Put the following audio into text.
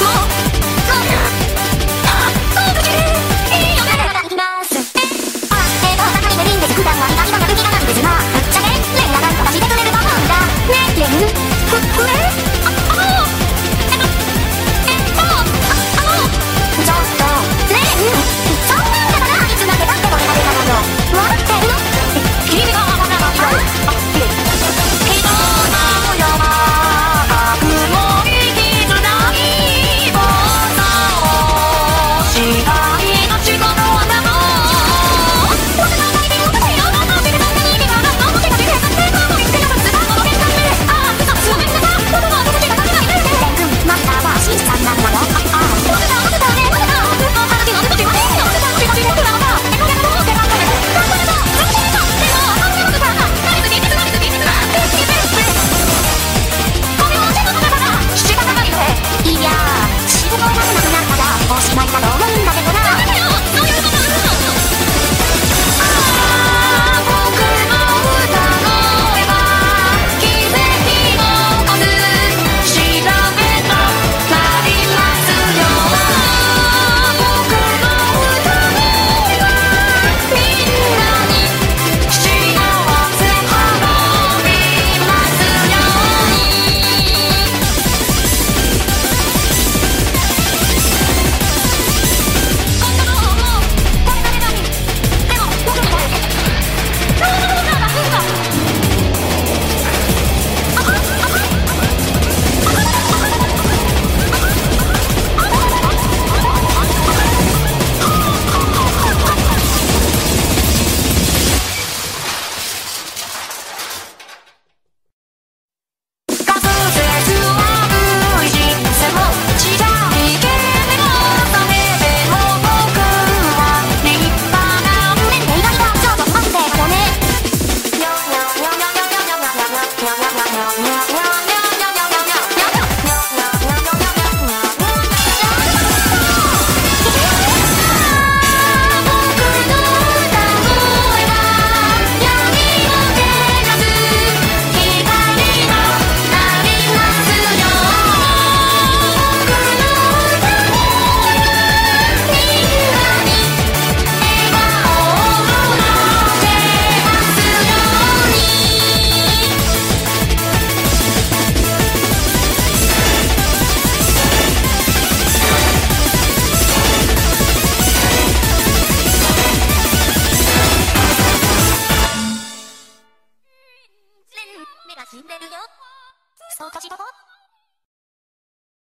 more んでるよ。そうかしら。